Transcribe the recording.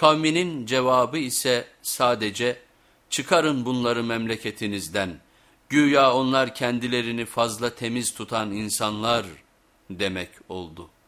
Kavminin cevabı ise sadece çıkarın bunları memleketinizden, güya onlar kendilerini fazla temiz tutan insanlar demek oldu.''